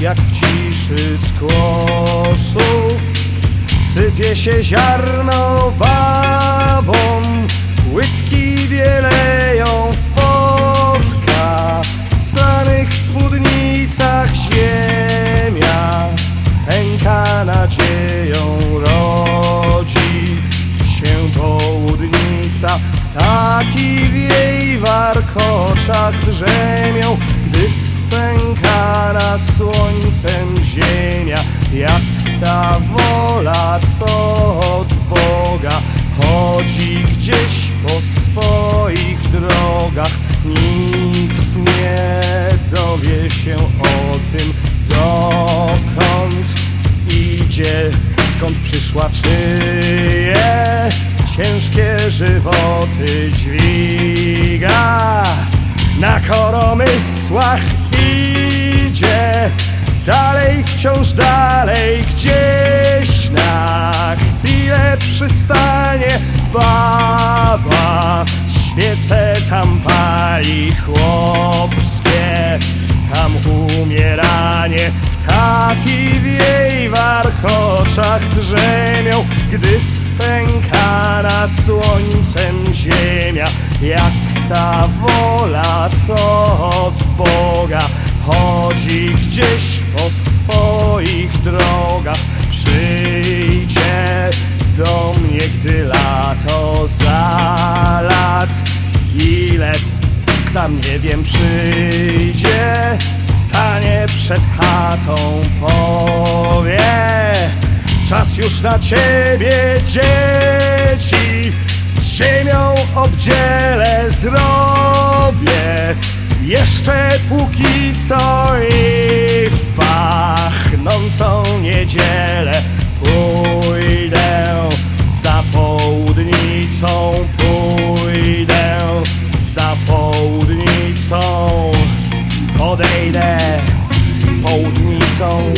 jak w ciszy z kłosów Sypie się ziarno babom. Łydki bieleją w podkasanych spódnicach ziemia Pęka nadzieją, rodzi się południca. Ptaki w jej warkoczach drzemią Gdy spękana słońcem ziemia Jak ta wola, co od Boga Chodzi gdzieś po swoich drogach. Nikt nie dowie się o tym Dokąd idzie, skąd przyszła, czyje Ciężkie żywoty dźwiga. Na koromysłach Dalej, wciąż dalej, gdzieś na chwilę przystanie baba. Świece tam pali chłopskie, tam umieranie. Ptaki w jej warkoczach drzemią, gdy spękana słońcem ziemia. Jak ta wola, co od Boga chodzi gdzieś po swoich drogach Przyjdzie do mnie, gdy lato za lat. Ile sam nie wiem przyjdzie Stanie przed chatą, powie Czas już na ciebie, dzieci Ziemią obdzielę zrobię Jeszcze póki co i w pachnącą niedzielę Pójdę za południcą, pójdę za południcą. Odejdę z południcą